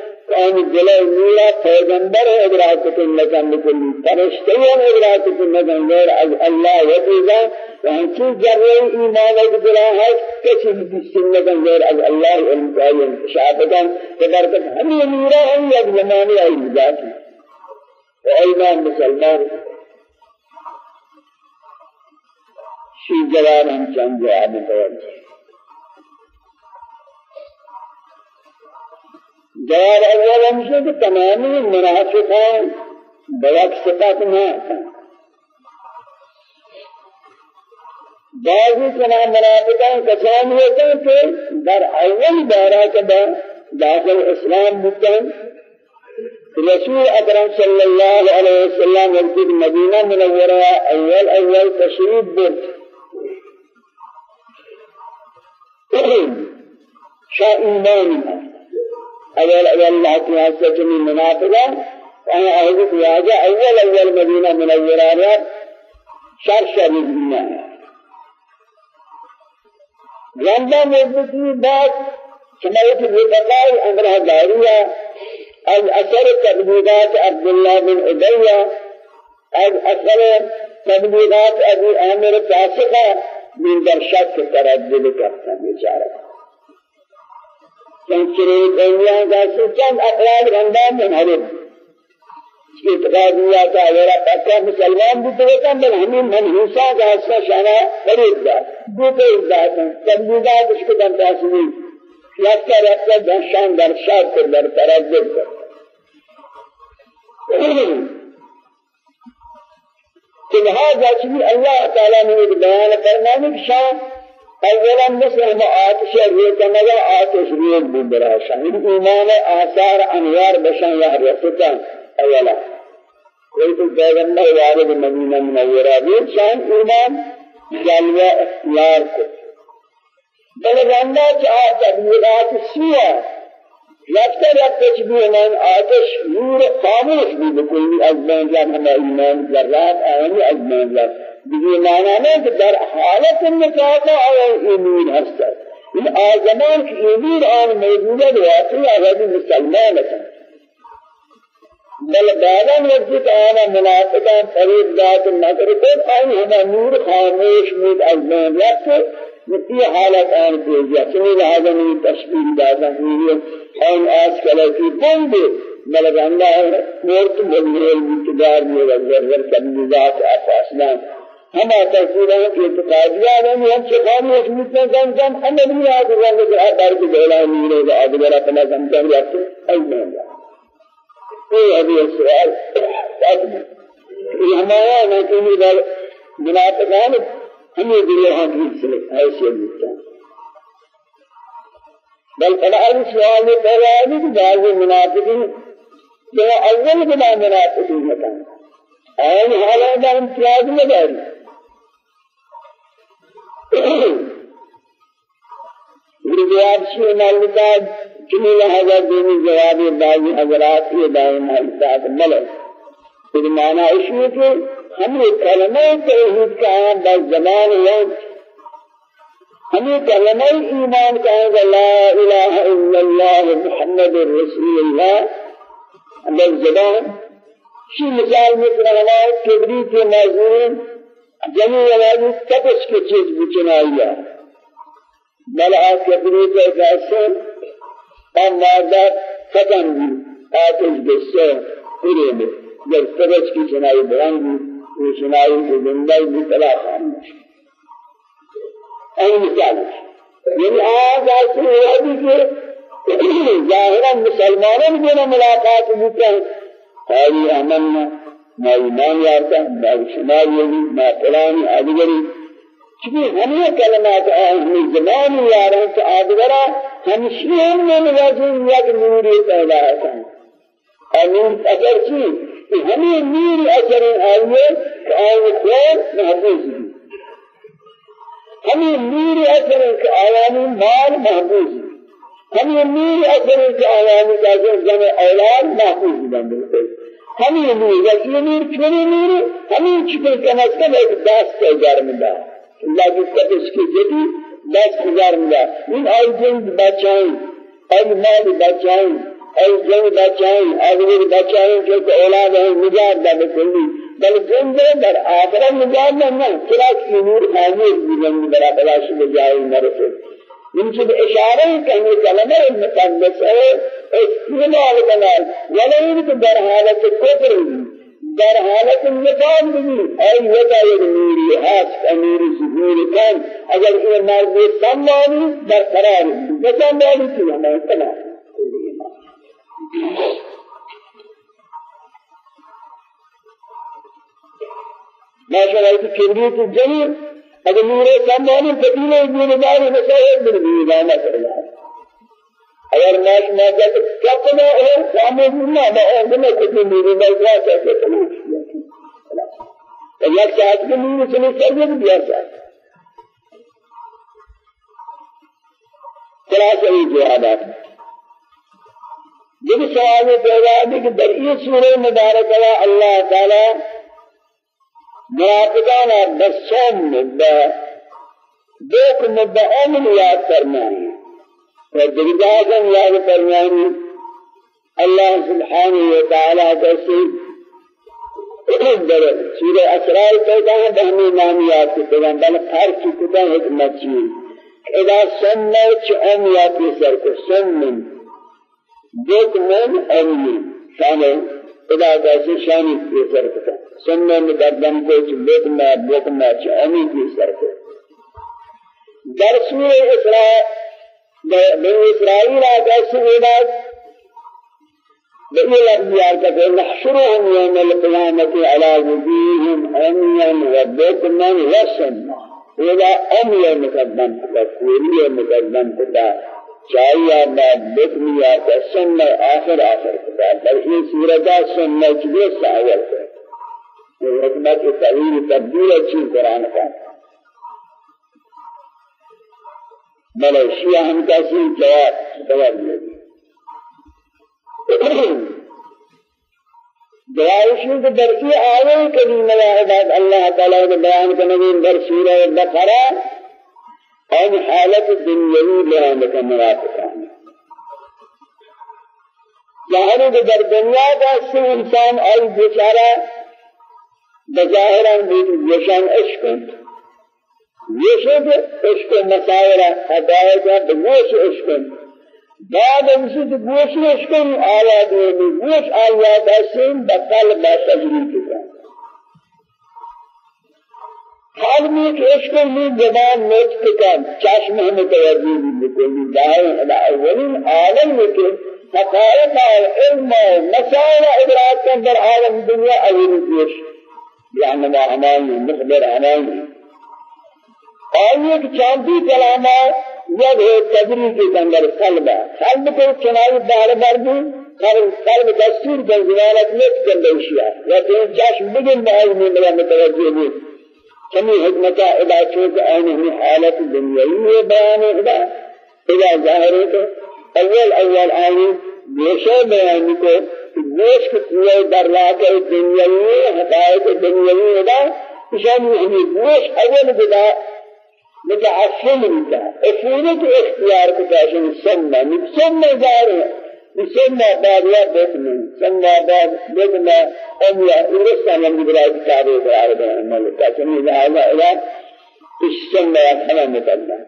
آن جلے میرا پیغمبر ادراک کو نظام کلی فرشتے ادراک کو نظام غیر اللہ وجزا وہاں چیز جرے ایمان ادرا ہے کسی بھی سنت غیر اللہ علم قائم شہادتاں تبارک ہم یہ میرا ہے یا زمانے آئی مجاز ایمان مسلمان. شی جواب ہم چند جواب متوجہ جواب اول ہمشہ کہ تمامی منافقان بلک صفت نہ بعضی چنا منافقان کسان ہوتے ہیں کہ در أول دارہ کے داخل اسلام بکن رسول اکرم صلی اللہ علیہ وسلم وقت مدینہ منورہ أول أول تشریف برد شاء ایمان أول أول تعالى سجن منافقا أنا أهدف ياجا أول أول مدينة من الورانات شر شر الدنيا لما مدتي بعد سمعت بقضاء أمرها دارية الأثر تبليغات عبد الله بن أبي الأثر تبليغات أبي عامر فاسقة من درشات تردد کرتا بیچارہ چنچرے دنیا کا چند اقوال رندان من حرم اعتقاد ہوا کہ اگر پکا مسلمان بھی تو بل ہمیں منحوسا کا حصہ شانا قریب دا. دو تو ذات ہیں تبلیغات اس کو دم تحصیلی رفتہ رفتہ دنشان در شاد کر در ترذب کر. لہذا چلی اللہ تعالیٰ نے ایک بیان شان اولا مثل ما آتش ریت نگا آتش ریت ببراشا این ایمان آثار أنوار بشن یا رسطا اولا کوئی تو پیغمبر وارد مدینہ منورہ بیت شان ایمان جلوہ اختیار کو بل رندہ چاہ تبلیغات سیاہ لفظ رفت بھی من آتش نور خاموش بھی بکلی از بین جان ہمیں ایمان ذرات آئیں از بین جان معنی نه که در حالت نکاح آیا امید هست این آزمان که آن موجوده واقعی آزادی مسلمان هستند بل بعدا وقت آنا منافقان طریق ذات نظر کن آئی ہمیں نور خاموش مید از بین رفت نتی حالت آن پیجیا سنی لہذا نہیں تشبیل دادا ہوئی آن آس کلاکی بند بل اللہ مورت ملیل بیتدار میرا ذرر کبھی ذات آفاسلام ہم تفسیر اعتقادیات ہیں ہم سے قوم اس میں کم کم ہم بھی یاد رہا کہ ہر بار کی دولا رہے اب میرا اپنا کم کم رکھتے ایمان یہ ابھی سوال یہ ہمارا یہ بار منافقان ہمیں دل ہاں کی سے ایسے ہوتا بل قرآن سوال میں پہلا ہے کہ بعض منافقین جو أول بنا منافقین ہوتا ہے حالات ہم امتیاز میں جواب سے معلومات جنہیں لہذا دینی جواب بعض حضرات یہ دائم حضرات ملک پھر معنی اشیاء کہ ہمیں کلمہ توحید کا ہے بس زمان وقت ہمیں کلمہ ایمان کا ہے لا الہ الا اللہ محمد رسول اللہ۔ بس زبان۔ شی مثال مثل ہمارے کبری کے معذورین جميع والی تپش کی چیز بچنائی ہے بل آت کبری کے جیسے ہم مادہ ختم بھی آتش بسے پورے میں جب تپش کی چنائی برنگی وہ چنائی کو زندگی بھی تلا خاموش این مثال؟ یعنی آج ایسی ہوا بھی کہ ظاہرا مسلمانوں میں ملاقات ہوتا ہے قالی آمنا. ما ایمان یارتا ما شمار یوی ما فلانی آدگری. چکی ہمیں کلمات ہمیں زمان یاران تو آدگرا ہمشین میں نوازن یک نوری پیدا ہوتا ہے اور نور اثر چی محبوظ بھی ہمیں نور اثر کہ مال محبوظ ہمیں نور اثر کہ آیانی کا جمع محبوظ بندے همین نور و این نور چونی نور همین چیزی که مثلا یک دست اجار میده الله جسدش کی جدی دست اجار میده این آی جند بچائی آی مال بچائی أي جن بچائیں اگر بچائیں جو أولاد ہیں نجات دا بکلی بل جن دے در آخرت نجات نہ نہ چرا کی نور خاموش جن برا بلاش بجائے مرسے من سے اشارہ کہنے کلمہ مقدس ہے استعمال کرنا ولئن در حالت کفر در حالت نفاق بھی اے ودا یہ نوری ہاتھ امیر ظہور کان اگر یہ مرد سمانی در قرار. مالی کی ہمیں تمام ما شاء الله كبريت الجميل. اگر نور سامان فتیلے نور دار مسائل من بھی لانا کرنا اگر ناش ما جات کتنا ہے سامنے نہ نہ نہ کچھ نور میں کیا کہتے ہیں اللہ چاہت کے نور سے سرجن دیا سا خلاصہ یہ جوابات یہ سوال پیدا ہے کہ در یہ سورہ مبارکہ اللہ اور درجازم یاد ہے اللہ سبحانہ کیسے در سورہ أسرار پیدا ہے بہمی نام یاد کرنا بل ہر کی کتا حکمت چیز إذا سنت ام یاد سر کو سنن دیکھ من امی شان خدا کیسے شانی کی سر کو سننے مقدم کو دیکھ میں دیکھ میں امی کی سر کو در سورہ إسراء بنی اسرائیل کیسے ہونا بقي الأنبياء كذا نحشرهم يوم القيامة على وجوههم عميا وبكما وسما. إذا أمي مقدم كوري مقدم كذا چاہیے بعد بکمیا کا سننا آخر آخر خدا در این صورتا سننا چیزیں ساور ہے یہ حکمت تغییر قرآن کا شیعہ ہم کیسی جواب جواب دے۔ جوابشی کہ در ای آیے کریمہ عباد اللہ تعالی نے بیان کرنے در سورہ بقرہ اور حالت دنیاوی بیان کا منافقان ظاہر ہے در دنیا کا سے انسان اور بیچارہ بظاہرا بیشان عشق یہ عشق مسائرہ ہدایت ہے بگوش عشق بعد امسی تو گوش عشق آیات ہے گوش آیات اسیم بقلب تجریب کا حال میں عشق میں زبان نطق کا چشم ہمیں توجہ بکلی دائیں اولین عالم میں کہ حقائق علم مسائل ادراک اندر عالم دنیا اول پیش يعني ما ہمانی مخبر ہمانی اور یہ چاندی کلامہ جب ہے قلب. قلب کو چنائی بار بار بھی قلب دستور کا زمانت میں کر دیشیا یا کہ چشم بگن بہائی میں میرا متوجہ نہیں کمی حکمت ادا چوک آئین حالت دنیاوی بیان ادا ادا ظاہر ہے تو اول اول آئین بیشہ بیان کو گوش کو کوئے در لاکہ دنیاوی حقائق دنیاوی ادا اشان ہمیں گوش اول بدا متعفن بدا افونت اختیار کتاشن سنہ سنہ ظاہر ہے سنة بعد يا بيتنا سنة بعد بيتنا أم يا ورثنا من بلاد كاري بلاد الملك كأني هذا إلى السنة أنا متنا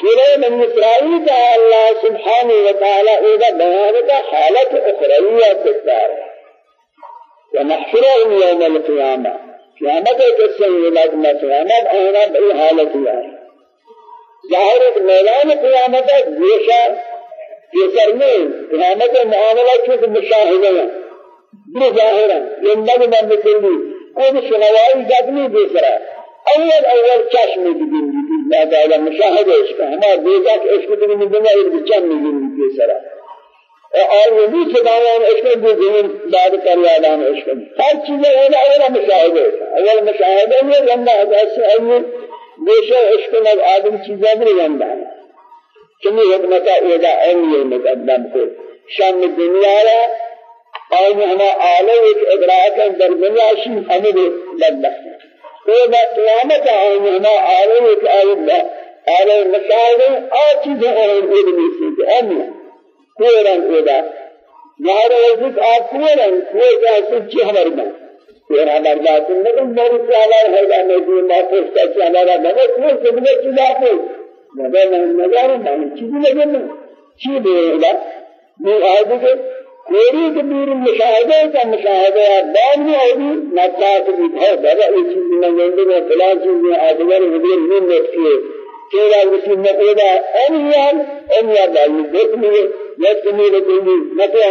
سورة من إسرائيل الله سبحانه وتعالى إذا بيان حالة أخرى تكرار ونحشرهم يوم القيامة قيامة كسر ولاد ما قيامة أنا بأي حالة يعني ظاہر میدان قیامت ہے گوشا کیسر میں قیامت معاملہ چونکہ مشاہدہ ہے۔ بلو ظاہر ہے زندگی من بکلی کوئی سنوائی جد نہیں دیسرا اول اول چشم کی زندگی اللہ تعالی مشاہدہ اس کا۔ ہمارا دیگا کہ اس کو تمہیں دنیا ایک بچن نہیں وہ بھی صدایان عشق زمین بعد کریادان عشق ہر چیزیں اولا اولا مشاہدہ اول مشاہدہ میں زندہ حدث اول بیشہ عشق نب آدم چیزیں بھی گندا ہے چنی حکمت ادا علمی مقدم کو شان دنیا را اور ہما عالم ایک ادراک در دنیا شی حمد بدبخت. تو با قیامت آئین ہما عالم ایک عالم عالم مشاہد آ چیزیں اور علمی سے هم كورن إذا نهار وزيك آكورن كور جاسد جهر من كور هذا جاسد نقول مري سالا هذا نجي ما فرصة سالا ما كور سبنا جلاته نجار نجار ما چیزی نجار چی بيلا من؟ آدھے کوری کبیر مشاہدے کا مشاہدہ بعد میں آدھی نتاق بھی ہے بڑا یہ چیز میں گندے میں فلان چیز میں آدھگر مدیر نہیں رکھیے تیرا کسی میں پیدا انیان انیان لائی دیکھ لیے یک میرے کوئی نتیا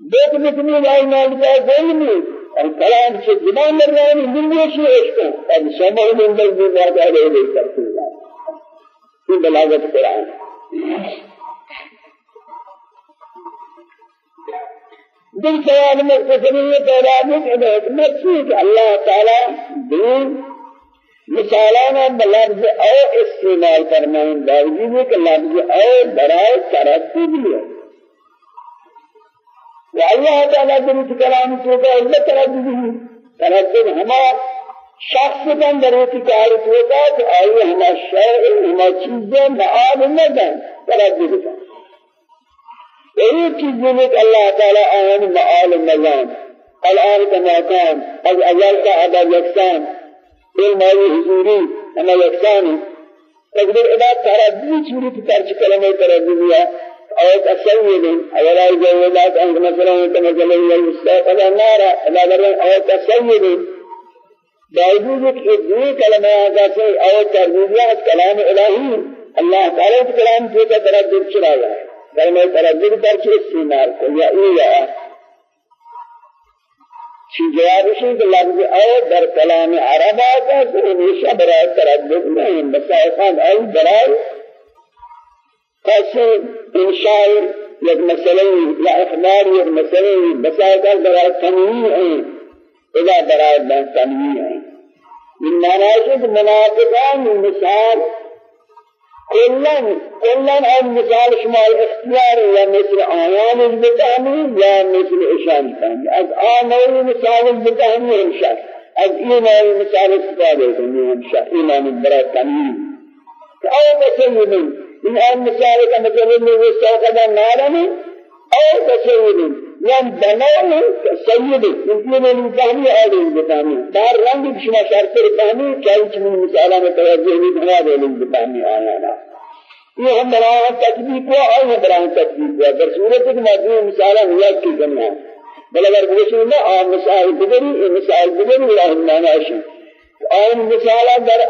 دیکھ نکلی لائی نال کا ظلمی اور کلام سے زبان مر رہا ہے دنیا سے عشق اور سمجھ میں اندر بھی بات آ رہی ہے کرتے ہیں یہ بلاغت قرآن دل سوال مختصری پیدا ہے کہ حکمت سی کہ اللہ تعالی دین مثالانا بلفظ أو استعمال فرمائیں باوجود ہے کہ لفظ أو برائے ترتیب لیا والله تعالی دل کلام کا اللہ ہے ترتیب ہما شخص کا اندر کار ہوتا ہے کہ آئیے ہما شیء ہما چیزیں معاد نہ دیں ترتیب ہے ایک چیز یہ کہ اللہ تعالی آن معال مزان الآن كما کا ادا علم آئی حضوری أنا یکسانی. تقدیر ادا تردی چوری کی ترچ کلمہ تردیدیا أو تسوید اولا جوالات انت مثلا مثلا المستقبل النار ادا درن أو تسوید باوجود کہ دو کلمہ آگا سے أو تردیدیا کلام الہی اللہ تعالی کے کلام سے تردید چلا ہے کلمہ تردد پر چه استعمال کو یا ایلا چی جواب ہے کہ لفظ آو در کلام عرب آتا ہے ہمیشہ برائے تردد نہیں مسائقان ای برائے قصر انشاء یک مسئلہ یا أخبار یک مسئلہ مسائقان برائے تنویر ہیں اذا برائے تنویر ہیں من مناسب منافقان مثال كلن كلن أن مثال شما الاختيار يا مثل آيان البتامي يا مثل إشان تامي از آنوي مثال البتامي همشا از إيمان مثال استفادة كمي همشا إيمان البراء تامي أو مثل من أن مثال كمثل من وستوقدا نارني أو مثل yan یعنی دلائل سید کیونکہ میں نکامی آلی بتانی بار رنگ شما شرط بتانی چاہیے چنین مثالہ میں توجہ نہیں بنا دے لیں بتانی آنا یہ ہم براہ تجدید کو اور ہم براہ تجدید کو در صورت ایک مضمون مثالہ ہوا کی جمعہ بل اگر گوشی اللہ آن مثال بدری مثال بدری اللہ مانا شی آن مثالہ در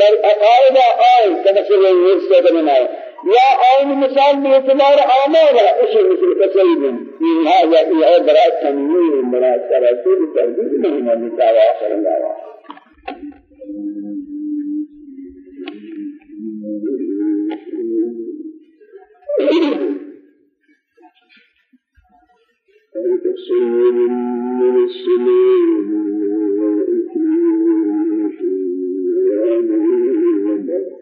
در عقائدہ آئے تنسل ورسل بنائے يا آي مثال باعتبار آمال إيش مثل كسيد في هذا إيه براء تنوير براء ترتيب ترتيب من النساء آخر الله سيد من السماء بالذين سبوا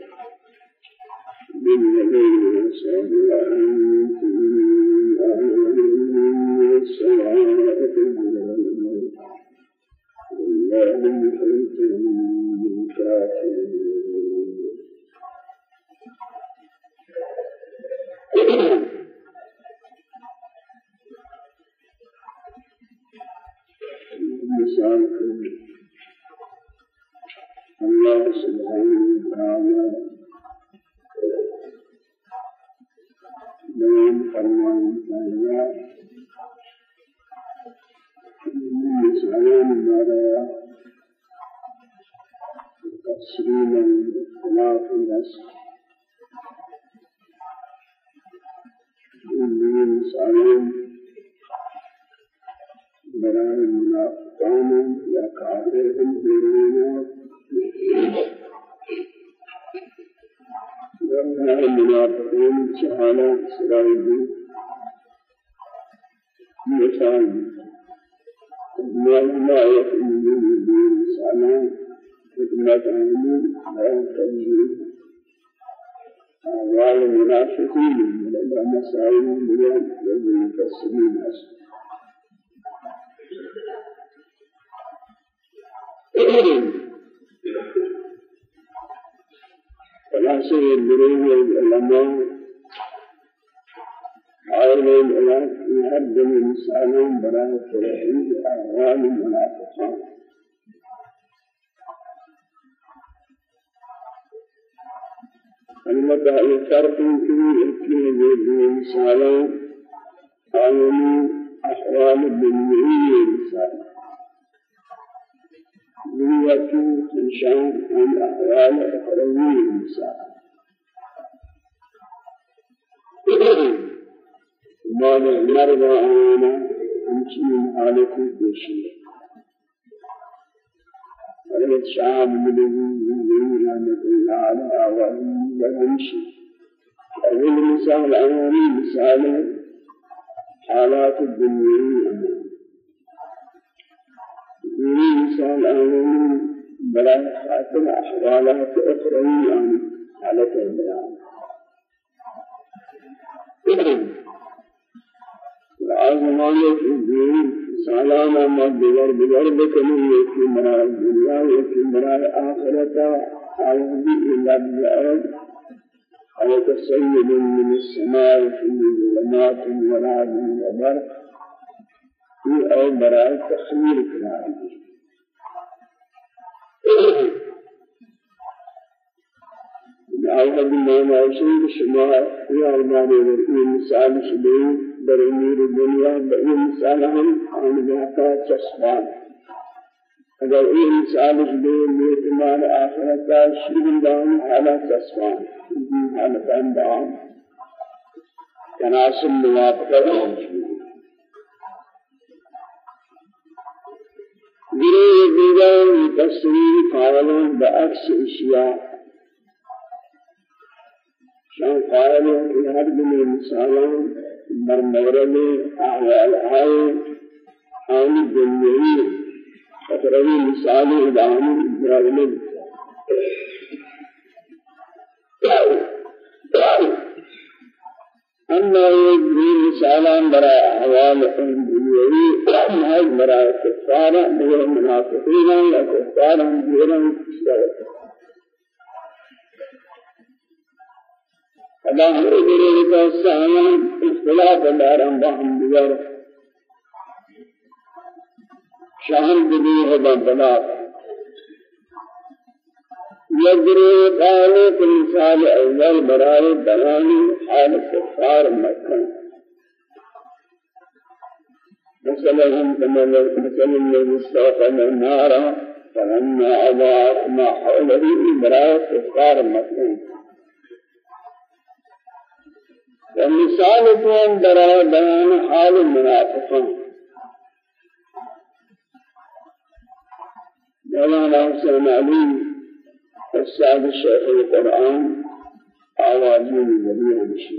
الله سبحانه وتعالى بیان فرمائیں تعالی مسائل مارا تفصیلا خلاف النص من مسائل برای منافقان یا کافرهم بیرون من المنافقين سبحانه سرائه مثال ما ما يكون من دين سبحانه خدمة عمل أو تنزيل أعوال المنافقين من مسائل من المفسرين Thank you. خلاصة الدروب العلماء حائل الإله يهد الإنسان براء التوحيد أهوال المنافقين البتہ یہ فرق کی اتنی بے مثالوں عالمی احوال دنیوی مثال دنیاتی انشان أن احوال اخروی مثال مال مرد آنا همچنین حالتی پیشی حضرت شاہ مدنی رحمت اللہ علیہ وآلہ بهمشي أول مثال أولي مثال حالات الدنيا أولي مثال أولي بلا خاتم أحوالات أخرى يعني حالة البيان العظمانية في الدين سالانا ما بغر بغر بكمل يكي مراء الدنيا يكي مراء آخرتا أعوذ إلا بالله أو كسيد من السماء في ظلمات ورعد وبرق في أو براء تخمير كلام. أول ما يشير الشماء في أرمان مثال شبيه برمير الدنيا مثال هم عن ذاك تسوان اگر این مثال دے اعتماد آخرت کا شیردان حالت اسوان حالت اندام تناسب موافقت گروه دیگر تصویر قائلون بعکس اشیاء. شان قائلون کہ ہر دن مثالوں بر مورد احوال آئے آنی دنیای فتروي مثال إدعام إبراهيم أما يجري مثالا براء أحوال الدنيوي هاي براء كفارة غير المنافقين يا كفارة غير المستوى فلا هو غير السلام اختلاف دارم بهم بغير شاہن بدی ہے بنا ذلك المثال أول برای بيان حال كفار مكة مثلهم كما مثل الذي استوقن النار فلما أضاءت ما حوله برای كفار مكة ومثال كون برای بيان حال المنافقين. مولانا حسین علی استاد شیخ القرآن آوازی نبی ہمشی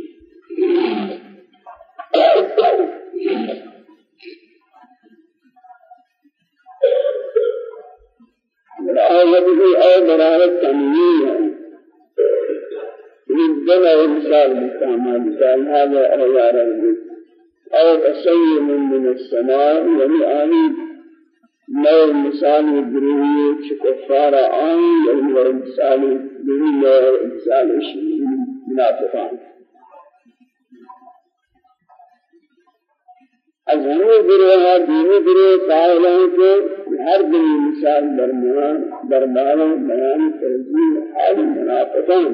الآية في أي برارة تنويه من دل مثال بالكامل مثال هذا أو يارا أو كسيم من السماء. يعني نو مثال دروي كفار آن يوم مثال دروي نو مثال منافقان. از ہمیں گروہ دینی گروہ قائل ہیں کہ ہر دن مثال درمیان درباروں بیان ترجیح حال منافقان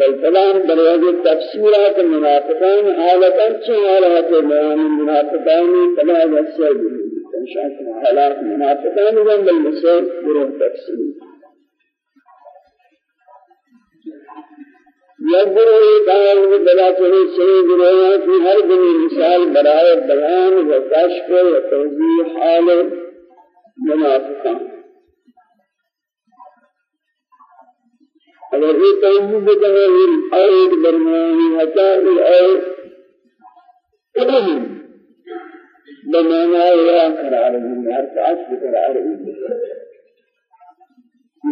بل فلان دروازة تفسیرات المنافقين حالتا چه حالات بیان المنافقين فلا يسر انشاء حالات المنافقين من المسير گروه تفسیر. يقول قال بلا چه سری گروه في هر دنی مثال برای بیان و کشف و توضیح حال منافقان اگر یہ توجہ بکنے الأرض برمانی حتا الأرض بمعنى يا قرار من هر تعش قرار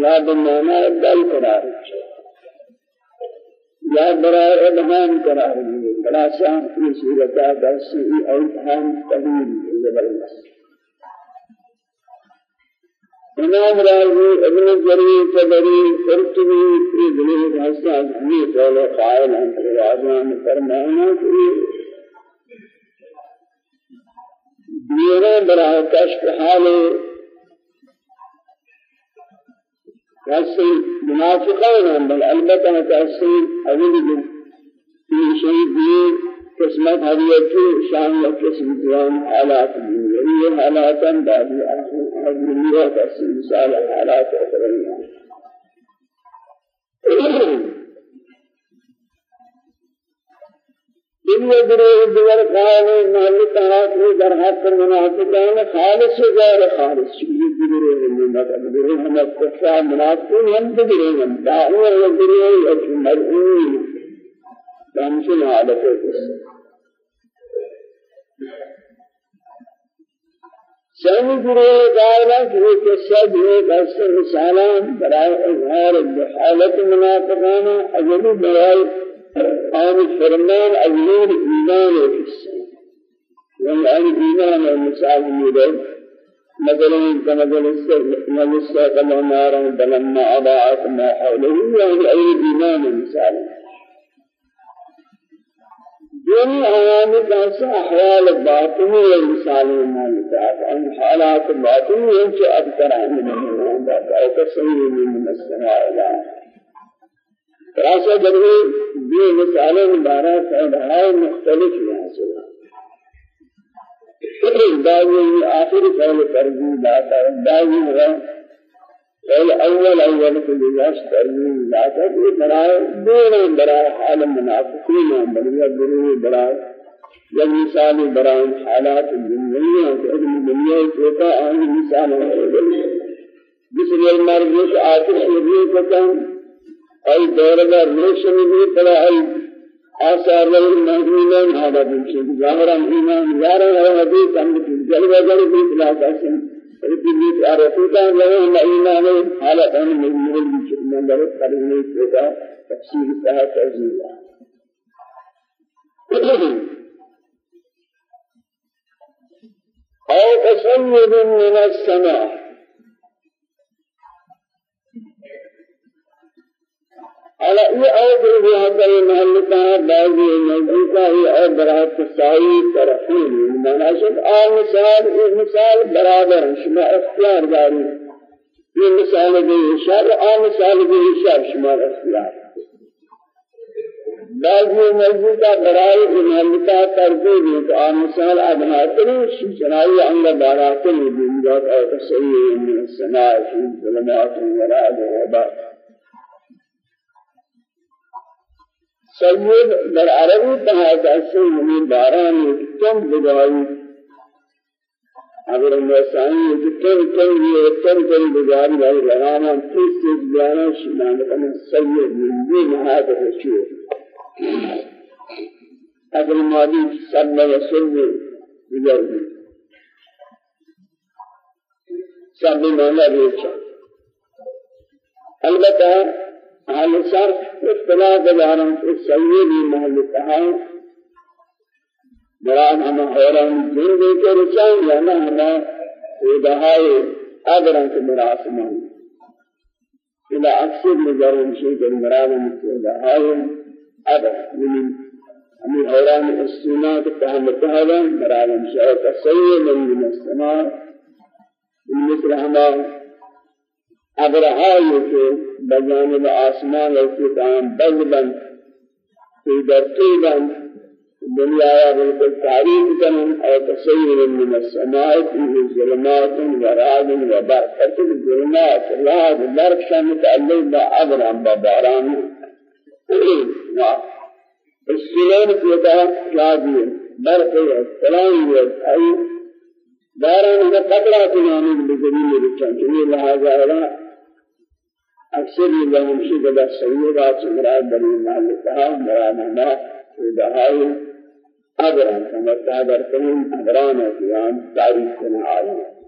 يا بمعنى دل قرار يا براء ابهام قرار خلاصہ یہ صورت درس ای اوهام قبول زبردست إمام راضي ابن جرير تبري قرطبي في دلیل حسن بھی قول قائل ہیں راضان فرمانا کہ دیرہ برای کشف حال منافقان هم بل البتة کسی اولی في شيء دیر قسمت حریتی شان و قسم دیان حالات دنیوی حالاتا بعضی دنیا کسی مثال حالات اخرین دنیا گروه دیگر قائل محل تحاق میں در حق منافقان خالص و غیر خالص چیزی گروه میں مطلب گروه ہم کفار منافقین ہم گروه ہم دعوی و گروه یا مرعون تمشي على كيف ثاني گروہ قائلہ کہ قصہ جو بس رسالہ برائے اظہار حالت منافقانہ اجلی برائے آن فرمان اجلور ایمان قصہ وان آن ایمان مثال میرد مثلا كمثل السيف نارا فلما أضاعت ما حوله. يعني أي إيمان مثال دونی عوامی کیسے احوال باطنی و مثال مالکات آن حالات باطنی ہیں جو اکثر ہمیں نہیں ہوتا من السماء إلى خلاصہ جبری یہ مثالیں بارہ فائدہ مختلف یہاں سے داوی آخر قول ترجیح لاتا ہے۔ داوی والأول أول كل ناس ترمين لا تدري براء دون براء حال المنافقين بل يدري براء جب مثال براء حالات الدنيا علم الدنيا كيفا أن مثال مثل المرض آخر شرير كتن أي دورة رشن بھی پڑا أي آثار المؤمنين هذا بمشي ظاهرا إيمان يارا حديث عن جلوة جلوة لا تسمع فبيت عرفوتا لهم إيمان على أن من من درس قريني كذا تفسير سها تجيب أو تسيد من السماء. على اي أو بھی هذا المحل کا بعض نزدیک ہے اور برات سائی طرفین مناسب اور مثال ایک مثال برابر شما اختیار داری یہ مثال بھی شر اور مثال بھی شر شما اختیار بعض نزدیک برائے محل کا ترتیب ہے اور مثال ادنا تری شنائی انگ بارات میں بھی اور تصحیح من السماء في ظلمات ورعد وبرق سید در عربی کہا جیسے یعنی باران تم بگائی اگر مسائل کہ تم تم یہ تم تم بگاری بھائی رہانا تیس تیس بیانا شمان کنا سید من بھی نہایت رشور اگر مادی سب رسول بگر بھی سب مانا بیچا. البتہ أهل صرف اختلاف دارن في سيد محل تهاو مراد ہم حیران دین دے کے رچائیں یا نہ ہم ودہائے اگرن کے مراسمان إلى اکثر مجرم شيء کے مراد ودہائے اگر من ہمیں حیران السنات فهم تهاو مراد ہم شاء سيد من السماء مثل ہمارا ابرهایی که بجانب آسمان افتتام بزبن في درتیبن دنیا بالکل تعریف کنن أو تصیر من السماء فيه ظلمات ورعد وبرق. فتل ظلمات رعد برق شان متعلق بأبرهم بباران. السلام كذا شادي برق السلام أي باران کا قطرہ کنانے بجلیل رچان چنی لہذا اکثر لهم شدد السيدات مراد بني مالكها مراد ما ودهاي أبران كما تعبر كنين أبران أبران تعريف كنا عالم.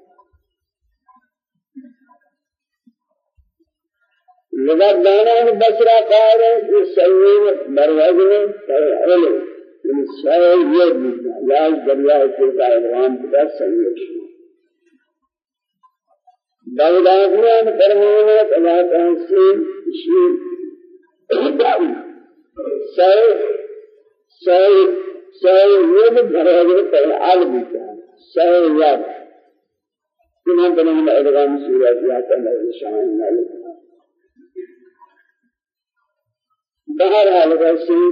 لذا دانا بسرا قائر السيد بروزن علم من السيد يد لا دريا في قائران بدا سيد بغدادیان فرمانات اللہ تحسین شیر سائے سائے سائے ید بھرے پر آل بیتا سائے یاد کنان تنام ادغام سورہ جاتا ہے شان مالک بہر حال رسی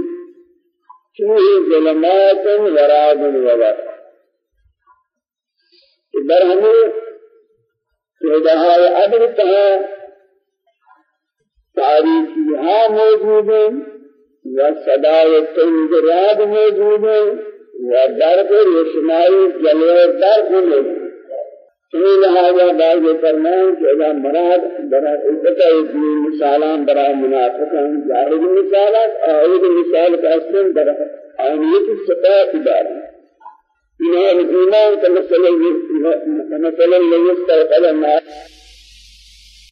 فيه ظلمات ورعد وبرق برهمه پیداهای عدل تہا تاریخی ہاں موجود ہیں و صدای جلوے درد موجود. ہیں بعض فرمان کہ مراد برا عزت اتنی مثالان برا منافقان جاہد مثالات آئید مثال کا برا آنیت سطاعت داری إنه الإيمان كمثل الذي استيقظ الناس.